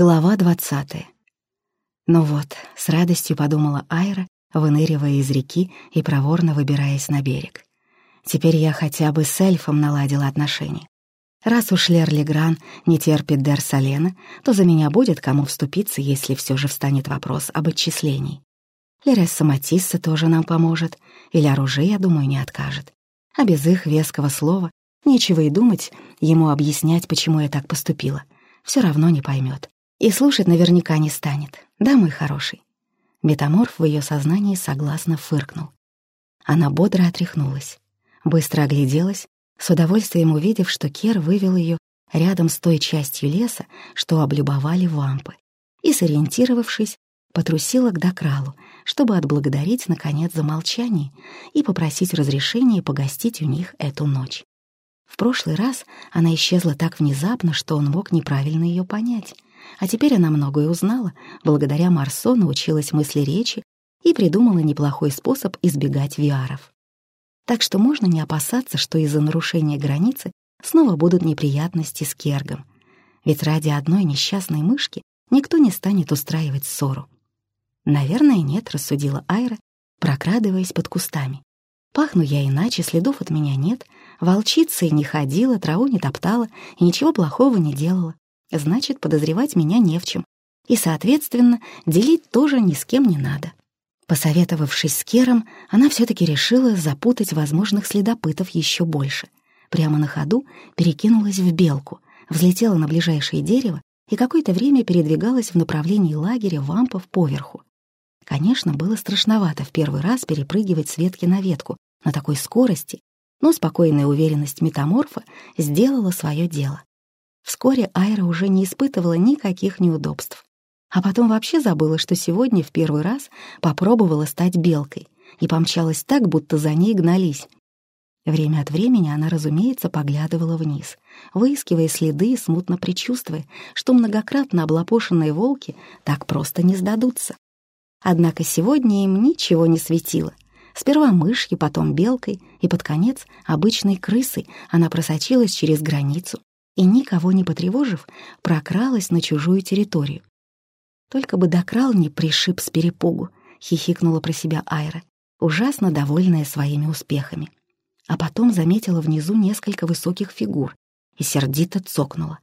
Глава двадцатая. Ну вот, с радостью подумала Айра, выныривая из реки и проворно выбираясь на берег. Теперь я хотя бы с эльфом наладила отношения. Раз уж Лер Легран не терпит Дер Салена, то за меня будет кому вступиться, если все же встанет вопрос об отчислении. Лересса Матисса тоже нам поможет, или оружие, я думаю, не откажет. А без их веского слова нечего и думать ему объяснять, почему я так поступила. Все равно не поймет. И слушать наверняка не станет. Да, мой хороший. Метаморф в ее сознании согласно фыркнул. Она бодро отряхнулась, быстро огляделась с удовольствием увидев, что Кер вывел ее рядом с той частью леса, что облюбовали вампы, и, сориентировавшись, потрусила к Докралу, чтобы отблагодарить, наконец, за молчание и попросить разрешения погостить у них эту ночь. В прошлый раз она исчезла так внезапно, что он мог неправильно ее понять, а теперь она многое узнала, благодаря Марсо научилась мысли речи и придумала неплохой способ избегать виаров так что можно не опасаться, что из-за нарушения границы снова будут неприятности с Кергом. Ведь ради одной несчастной мышки никто не станет устраивать ссору. «Наверное, нет», — рассудила Айра, прокрадываясь под кустами. «Пахну я иначе, следов от меня нет, волчица и не ходила, траву не топтала и ничего плохого не делала. Значит, подозревать меня не в чем. И, соответственно, делить тоже ни с кем не надо». Посоветовавшись с Кером, она все-таки решила запутать возможных следопытов еще больше. Прямо на ходу перекинулась в белку, взлетела на ближайшее дерево и какое-то время передвигалась в направлении лагеря вампов поверху. Конечно, было страшновато в первый раз перепрыгивать с ветки на ветку на такой скорости, но спокойная уверенность метаморфа сделала свое дело. Вскоре Айра уже не испытывала никаких неудобств. А потом вообще забыла, что сегодня в первый раз попробовала стать белкой и помчалась так, будто за ней гнались. Время от времени она, разумеется, поглядывала вниз, выискивая следы и смутно предчувствуя, что многократно облапошенные волки так просто не сдадутся. Однако сегодня им ничего не светило. Сперва мышью, потом белкой, и под конец обычной крысой она просочилась через границу и, никого не потревожив, прокралась на чужую территорию. Только бы докрал не пришиб с перепугу, хихикнула про себя Айра, ужасно довольная своими успехами. А потом заметила внизу несколько высоких фигур и сердито цокнула.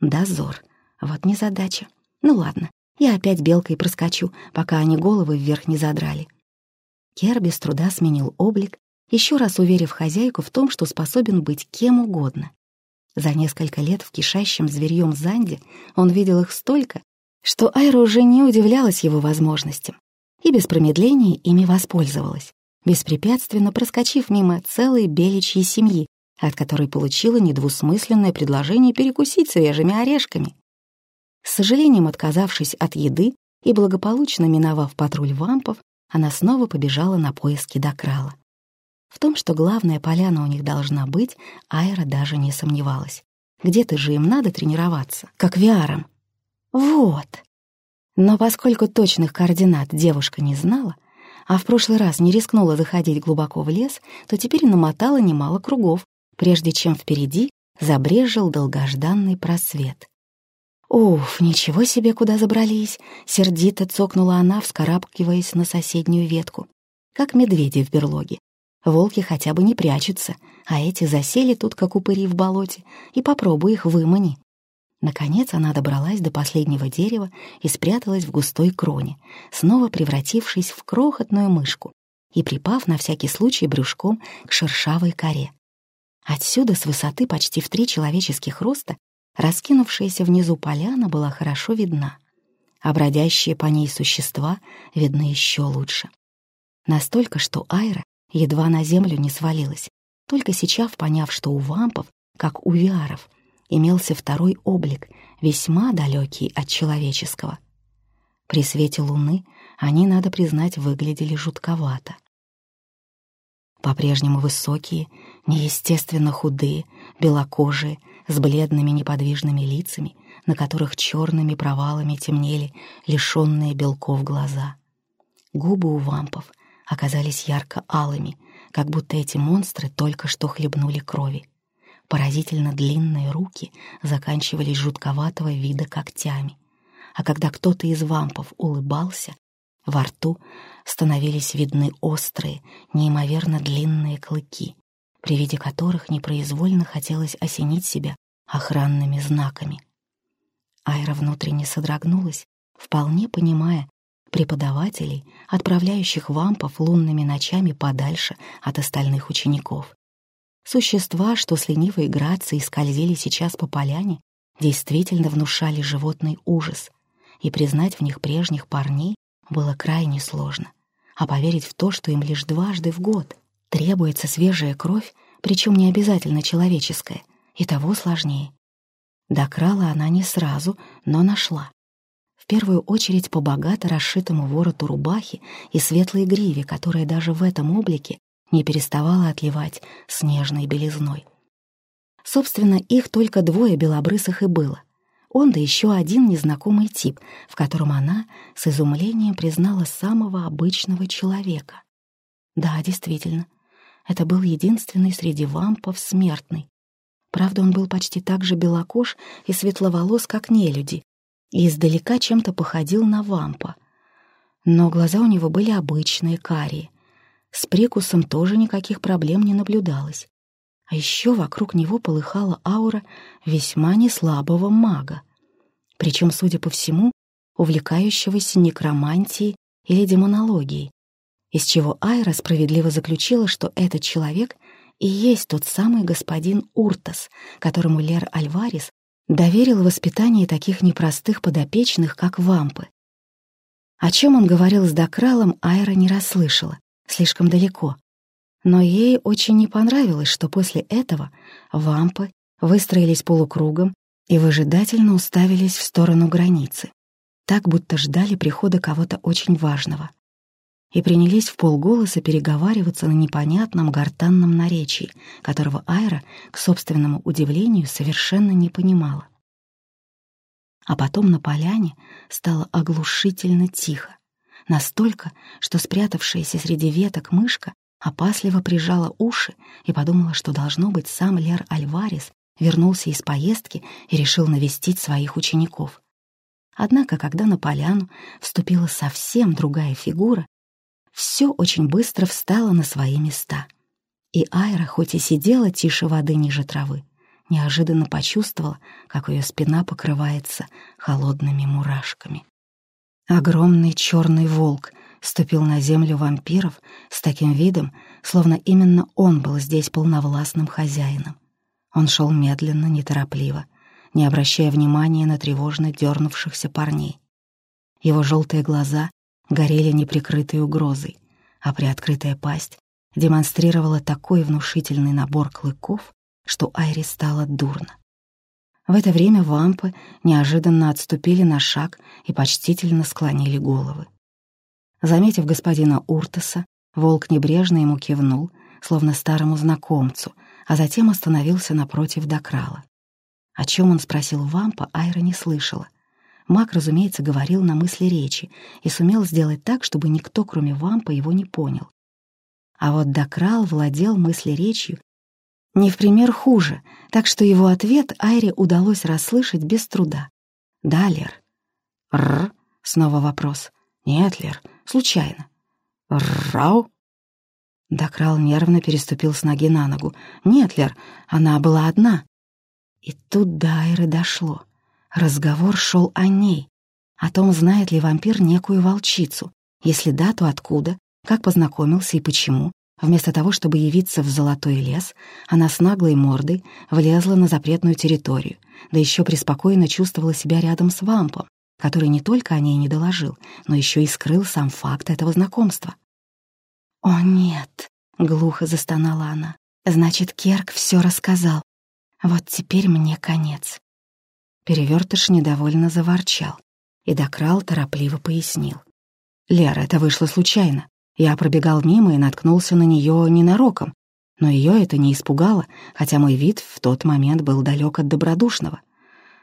Дозор. Вот незадача. Ну ладно, я опять белкой проскочу, пока они головы вверх не задрали. Кер без труда сменил облик, еще раз уверив хозяйку в том, что способен быть кем угодно. За несколько лет в кишащем зверьем Занде он видел их столько, что Айра уже не удивлялась его возможностям и без промедления ими воспользовалась, беспрепятственно проскочив мимо целой беличьей семьи, от которой получила недвусмысленное предложение перекусить свежими орешками. С сожалением отказавшись от еды и благополучно миновав патруль вампов, она снова побежала на поиски Докрала. В том, что главная поляна у них должна быть, Айра даже не сомневалась. Где-то же им надо тренироваться, как виаром. Вот. Но поскольку точных координат девушка не знала, а в прошлый раз не рискнула заходить глубоко в лес, то теперь намотала немало кругов, прежде чем впереди забрежил долгожданный просвет. «Уф, ничего себе, куда забрались!» — сердито цокнула она, вскарабкиваясь на соседнюю ветку. Как медведи в берлоге. Волки хотя бы не прячутся, а эти засели тут, как упыри в болоте, и попробуй их вымани. Наконец она добралась до последнего дерева и спряталась в густой кроне, снова превратившись в крохотную мышку и припав на всякий случай брюшком к шершавой коре. Отсюда, с высоты почти в три человеческих роста, раскинувшаяся внизу поляна была хорошо видна, а бродящие по ней существа видны еще лучше. Настолько, что Айра едва на землю не свалилась, только сейчас поняв, что у вампов, как у виаров, имелся второй облик, весьма далекий от человеческого. При свете луны они, надо признать, выглядели жутковато. По-прежнему высокие, неестественно худые, белокожие, с бледными неподвижными лицами, на которых черными провалами темнели лишенные белков глаза. Губы у вампов оказались ярко-алыми, как будто эти монстры только что хлебнули крови. Поразительно длинные руки заканчивались жутковатого вида когтями, а когда кто-то из вампов улыбался, во рту становились видны острые, неимоверно длинные клыки, при виде которых непроизвольно хотелось осенить себя охранными знаками. Айра внутренне содрогнулась, вполне понимая преподавателей, отправляющих вампов лунными ночами подальше от остальных учеников. Существа, что с ленивой грацией скользили сейчас по поляне, действительно внушали животный ужас, и признать в них прежних парней было крайне сложно. А поверить в то, что им лишь дважды в год требуется свежая кровь, причем не обязательно человеческая, и того сложнее. Докрала она не сразу, но нашла. Первую очередь по богато расшитому вороту рубахи и светлой гриве, которая даже в этом облике не переставала отливать снежной белизной. Собственно, их только двое белобрысых и было. Он да еще один незнакомый тип, в котором она с изумлением признала самого обычного человека. Да, действительно, это был единственный среди вампов смертный. Правда, он был почти так же белокож и светловолос, как нелюди, и издалека чем-то походил на вампа. Но глаза у него были обычные, карие. С прикусом тоже никаких проблем не наблюдалось. А еще вокруг него полыхала аура весьма неслабого мага. Причем, судя по всему, увлекающегося некромантией или демонологией, из чего Айра справедливо заключила, что этот человек и есть тот самый господин Уртас, которому Лер Альварес доверил воспитание таких непростых подопечных, как вампы. О чем он говорил с Докралом, Айра не расслышала, слишком далеко, но ей очень не понравилось, что после этого вампы выстроились полукругом и выжидательно уставились в сторону границы, так будто ждали прихода кого-то очень важного. И принялись в полголоса переговариваться на непонятном гортанном наречии, которого Айра, к собственному удивлению, совершенно не понимала. А потом на поляне стало оглушительно тихо, настолько, что спрятавшаяся среди веток мышка опасливо прижала уши и подумала, что должно быть сам Лер Альварес вернулся из поездки и решил навестить своих учеников. Однако, когда на поляну вступила совсем другая фигура, все очень быстро встало на свои места. И Айра, хоть и сидела тише воды ниже травы, неожиданно почувствовала, как ее спина покрывается холодными мурашками. Огромный черный волк ступил на землю вампиров с таким видом, словно именно он был здесь полновластным хозяином. Он шел медленно, неторопливо, не обращая внимания на тревожно дернувшихся парней. Его желтые глаза горели неприкрытой угрозой, а приоткрытая пасть демонстрировала такой внушительный набор клыков, что Айри стало дурно. В это время вампы неожиданно отступили на шаг и почтительно склонили головы. Заметив господина Уртаса, волк небрежно ему кивнул, словно старому знакомцу, а затем остановился напротив Докрала. О чем он спросил вампа, Айра не слышала. Маг, разумеется, говорил на мысли речи и сумел сделать так, чтобы никто, кроме вампа, его не понял. А вот Докрал владел мыслеречью не в пример хуже, так что его ответ Айре удалось расслышать без труда. «Да, Лер». «Р?» — снова вопрос. «Нет, Лер, случайно». «Рау?» Докрал нервно переступил с ноги на ногу. «Нет, Лер, она была одна». И тут до Айры дошло. Разговор шел о ней, о том, знает ли вампир некую волчицу. Если да, то откуда, как познакомился и почему, Вместо того, чтобы явиться в золотой лес, она с наглой мордой влезла на запретную территорию, да еще преспокойно чувствовала себя рядом с вампом, который не только о ней не доложил, но еще и скрыл сам факт этого знакомства. «О, нет!» — глухо застонала она. «Значит, Керк все рассказал. Вот теперь мне конец». Перевертыш недовольно заворчал, и Докрал торопливо пояснил. «Лера, это вышло случайно. Я пробегал мимо и наткнулся на нее ненароком, но ее это не испугало, хотя мой вид в тот момент был далек от добродушного.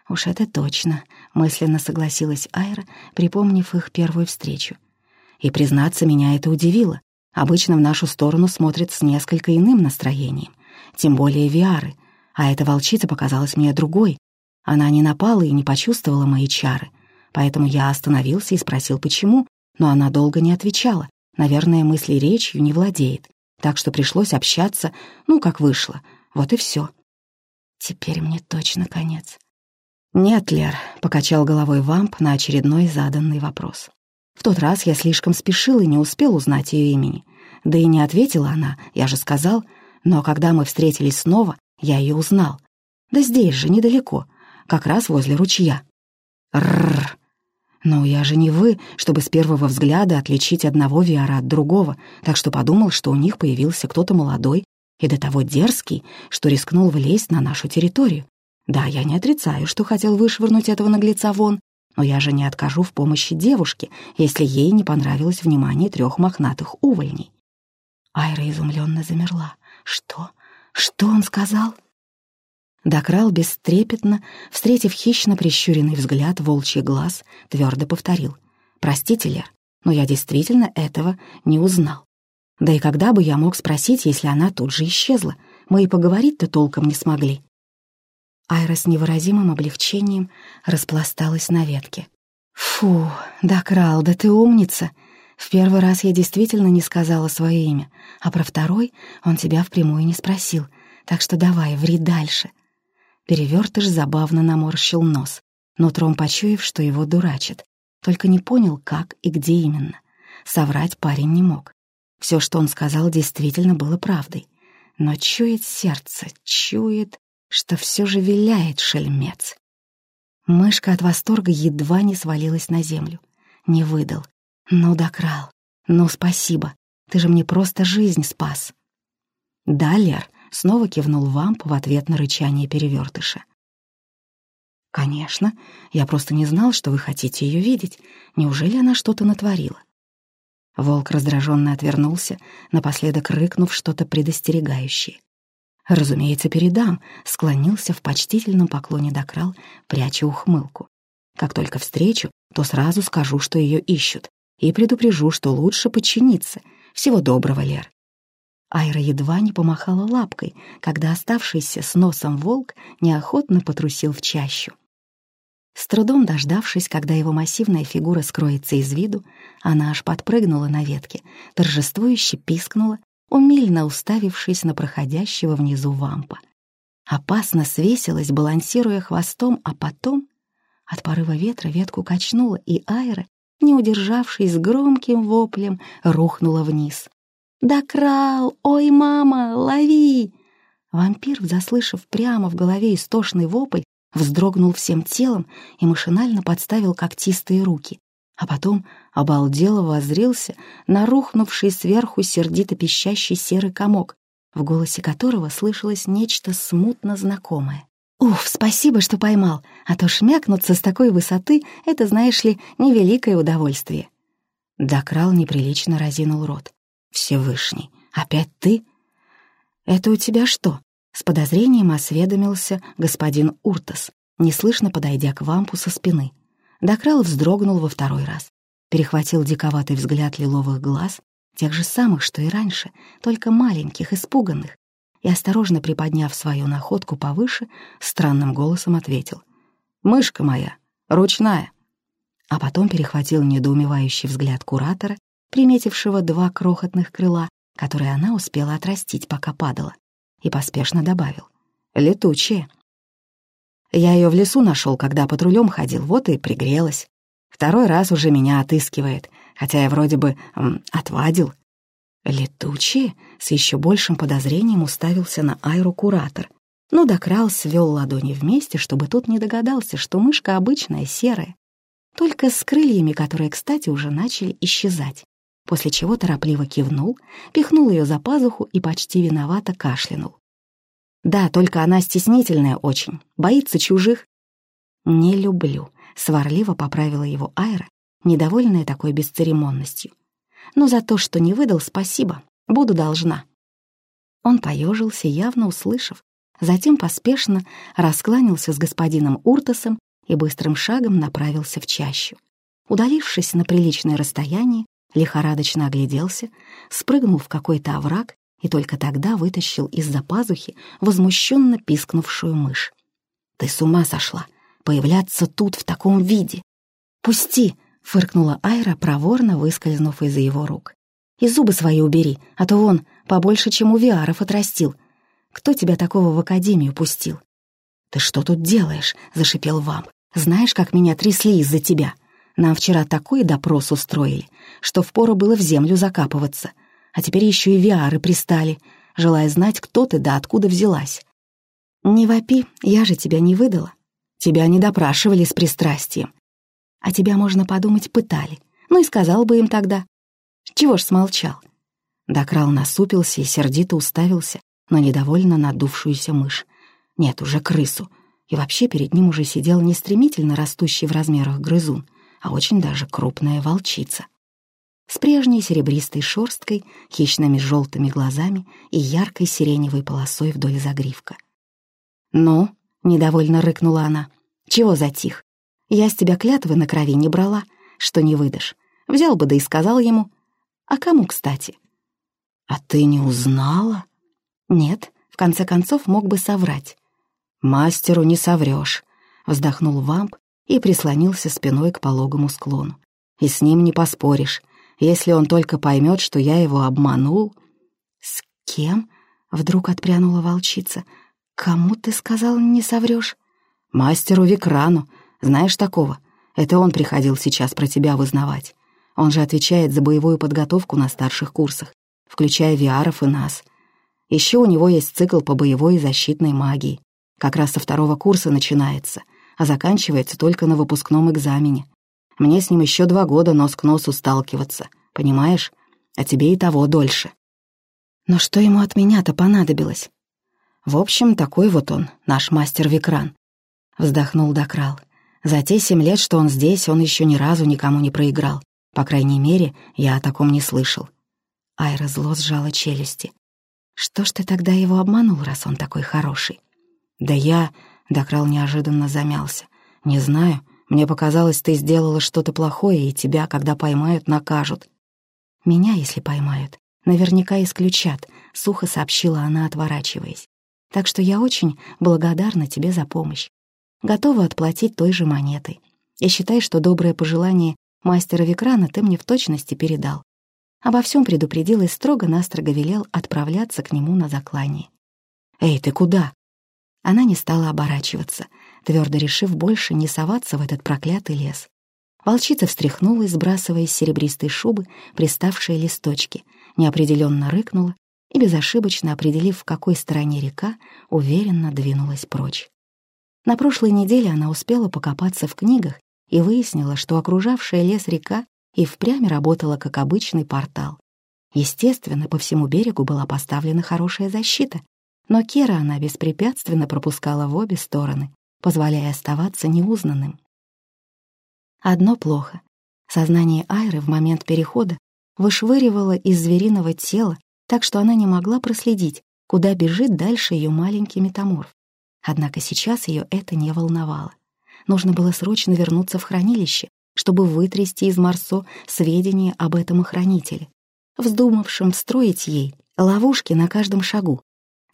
«Уж это точно», — мысленно согласилась Айра, припомнив их первую встречу. И, признаться, меня это удивило. Обычно в нашу сторону смотрят с несколько иным настроением, тем более Виары, а эта волчица показалась мне другой. Она не напала и не почувствовала мои чары, поэтому я остановился и спросил, почему, но она долго не отвечала, наверное, мысли речью не владеет, так что пришлось общаться, ну, как вышло, вот и все. Теперь мне точно конец. «Нет, Лер», — покачал головой вамп на очередной заданный вопрос. В тот раз я слишком спешил и не успел узнать ее имени. Да и не ответила она, я же сказал, но когда мы встретились снова, я ее узнал. Да здесь же, недалеко, как раз возле ручья. Рррр. Но я же не вы, чтобы с первого взгляда отличить одного Виара от другого, так что подумал, что у них появился кто-то молодой и до того дерзкий, что рискнул влезть на нашу территорию. Да, я не отрицаю, что хотел вышвырнуть этого наглеца вон, но я же не откажу в помощи девушке, если ей не понравилось внимание трех мохнатых увольней. Айра изумленно замерла. Что? Что он сказал? Докрал бестрепетно, встретив хищно прищуренный взгляд волчий глаз, твердо повторил. «Простите, Лер, но я действительно этого не узнал. Да и когда бы я мог спросить, если она тут же исчезла? Мы и поговорить-то толком не смогли. Айра с невыразимым облегчением распласталась на ветке. «Фу, Докрал, да ты умница! В первый раз я действительно не сказала свое имя, а про второй он тебя впрямую не спросил, так что давай, ври дальше». Перевертыш забавно наморщил нос, нутром почуяв, что его дурачат, только не понял, как и где именно. Соврать парень не мог. Все, что он сказал, действительно было правдой. Но чует сердце, чует что все же виляет шельмец. Мышка от восторга едва не свалилась на землю. Не выдал. Ну, докрал. Ну, спасибо. Ты же мне просто жизнь спас. Да, Лер, снова кивнул вамп в ответ на рычание перевертыша. «Конечно. Я просто не знал, что вы хотите ее видеть. Неужели она что-то натворила?» Волк раздраженно отвернулся, напоследок рыкнув что-то предостерегающее. «Разумеется, передам», — склонился в почтительном поклоне докрал, пряча ухмылку. «Как только встречу, то сразу скажу, что ее ищут, и предупрежу, что лучше подчиниться. Всего доброго, Лер». Айра едва не помахала лапкой, когда оставшийся с носом волк неохотно потрусил в чащу. С трудом дождавшись, когда его массивная фигура скроется из виду, она аж подпрыгнула на ветке, торжествующе пискнула умильно уставившись на проходящего внизу вампа. Опасно свесилась, балансируя хвостом, а потом от порыва ветра ветку качнула, и Айра, не удержавшись громким воплем, рухнула вниз. «Да крал! Ой, мама, лови!» Вампир, заслышав прямо в голове истошный вопль, вздрогнул всем телом и машинально подставил когтистые руки а потом обалдело воззрился на рухнувший сверху сердито пищащий серый комок, в голосе которого слышалось нечто смутно знакомое. «Уф, спасибо, что поймал, а то шмякнуться с такой высоты — это, знаешь ли, невеликое удовольствие». Докрал неприлично разинул рот. «Всевышний, опять ты?» «Это у тебя что?» — с подозрением осведомился господин Уртас, неслышно подойдя к вампу со спины. Докрал вздрогнул во второй раз, перехватил диковатый взгляд лиловых глаз, тех же самых, что и раньше, только маленьких, испуганных, и, осторожно приподняв свою находку повыше, странным голосом ответил. «Мышка моя, ручная». А потом перехватил недоумевающий взгляд куратора, приметившего два крохотных крыла, которые она успела отрастить, пока падала, и поспешно добавил. «Летучие». Я ее в лесу нашел, когда патрулем ходил, вот и пригрелась. Второй раз уже меня отыскивает, хотя я вроде бы м, отвадил. Летучие с еще большим подозрением уставился на Айру куратор. Ну да Крал свел ладони вместе, чтобы тот не догадался, что мышка обычная, серая. Только с крыльями, которые, кстати, уже начали исчезать. После чего торопливо кивнул, пихнул ее за пазуху и почти виновато кашлянул. Да, только она стеснительная очень, боится чужих. Не люблю, сварливо поправила его Айра, недовольная такой бесцеремонностью. Но за то, что не выдал, спасибо, буду должна. Он поежился, явно услышав, затем поспешно раскланялся с господином Уртасом и быстрым шагом направился в чащу. Удалившись на приличное расстояние, лихорадочно огляделся, спрыгнул в какой-то овраг и только тогда вытащил из-за пазухи возмущенно пискнувшую мышь. «Ты с ума сошла! Появляться тут в таком виде!» «Пусти!» — фыркнула Айра, проворно выскользнув из его рук. «И зубы свои убери, а то он побольше, чем у Виаров отрастил. Кто тебя такого в академию пустил?» «Ты что тут делаешь?» — зашипел вам. «Знаешь, как меня трясли из-за тебя? Нам вчера такой допрос устроили, что впору было в землю закапываться. А теперь еще и Виары пристали, желая знать, кто ты да откуда взялась. Не вопи, я же тебя не выдала. Тебя не допрашивали с пристрастием. А тебя, можно подумать, пытали. Ну и сказал бы им тогда. Чего ж смолчал? Докрал насупился и сердито уставился но недовольно надувшуюся мышь. Нет, уже крысу. И вообще перед ним уже сидел не стремительно растущий в размерах грызун, а очень даже крупная волчица с прежней серебристой шерсткой, хищными желтыми глазами и яркой сиреневой полосой вдоль загривка. «Ну?» — недовольно рыкнула она. «Чего затих? Я с тебя клятвы на крови не брала, что не выдашь. Взял бы да и сказал ему. А кому, кстати?» «А ты не узнала?» «Нет, в конце концов мог бы соврать». «Мастеру не соврешь», — вздохнул вамп и прислонился спиной к пологому склону. «И с ним не поспоришь. Если он только поймет, что я его обманул...» «С кем?» — вдруг отпрянула волчица. «Кому ты сказал, не соврешь?» «Мастеру Викрану. Знаешь такого? Это он приходил сейчас про тебя вызнавать. Он же отвечает за боевую подготовку на старших курсах, включая Виаров и нас. Еще у него есть цикл по боевой и защитной магии. Как раз со второго курса начинается, а заканчивается только на выпускном экзамене. Мне с ним еще два года нос к носу сталкиваться, понимаешь? А тебе и того дольше. Но что ему от меня-то понадобилось? В общем, такой вот он, наш мастер Викран. Вздохнул Докрал. За те семь лет, что он здесь, он еще ни разу никому не проиграл. По крайней мере, я о таком не слышал. Айра зло сжала челюсти. «Что ж ты тогда его обманул, раз он такой хороший?» «Да я...» — Докрал неожиданно замялся. «Не знаю. Мне показалось, ты сделала что-то плохое, и тебя, когда поймают, накажут». «Меня, если поймают, наверняка исключат», — сухо сообщила она, отворачиваясь. «Так что я очень благодарна тебе за помощь. Готова отплатить той же монетой. И считай, что доброе пожелание мастера Викрана ты мне в точности передал. Обо всем предупредил и строго-настрого велел отправляться к нему на заклание. «Эй, ты куда?» Она не стала оборачиваться, твердо решив больше не соваться в этот проклятый лес. Волчица встряхнулась, сбрасывая из серебристой шубы приставшие листочки, неопределенно рыкнула и, безошибочно определив, в какой стороне река, уверенно двинулась прочь. На прошлой неделе она успела покопаться в книгах и выяснила, что окружавшая лес река и впрямь работала как обычный портал. Естественно, по всему берегу была поставлена хорошая защита, но Кера она беспрепятственно пропускала в обе стороны, позволяя оставаться неузнанным. Одно плохо. Сознание Айры в момент перехода вышвыривало из звериного тела, так что она не могла проследить, куда бежит дальше ее маленький метаморф. Однако сейчас ее это не волновало. Нужно было срочно вернуться в хранилище, чтобы вытрясти из Марсо сведения об этом охранителе, вздумавшем встроить ей ловушки на каждом шагу,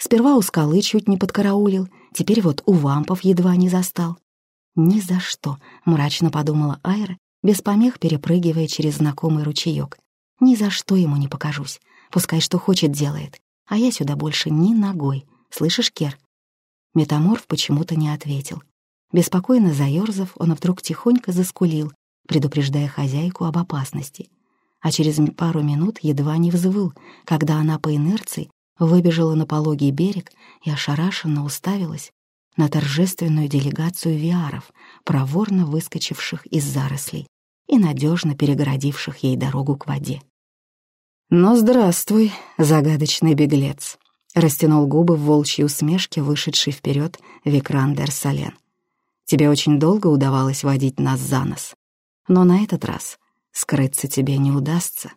Сперва у скалы чуть не подкараулил, теперь вот у вампов едва не застал. «Ни за что», — мрачно подумала Айра, без помех перепрыгивая через знакомый ручеёк. «Ни за что ему не покажусь. Пускай что хочет делает. А я сюда больше ни ногой. Слышишь, Кер?» Метаморф почему-то не ответил. Беспокойно заёрзав, он вдруг тихонько заскулил, предупреждая хозяйку об опасности. А через пару минут едва не взвыл, когда она по инерции выбежала на пологий берег и ошарашенно уставилась на торжественную делегацию виаров, проворно выскочивших из зарослей и надежно перегородивших ей дорогу к воде. «Ну, здравствуй, загадочный беглец», — растянул губы в волчьей усмешке, вышедший вперед Викрандер Сален. «Тебе очень долго удавалось водить нас за нос, но на этот раз скрыться тебе не удастся».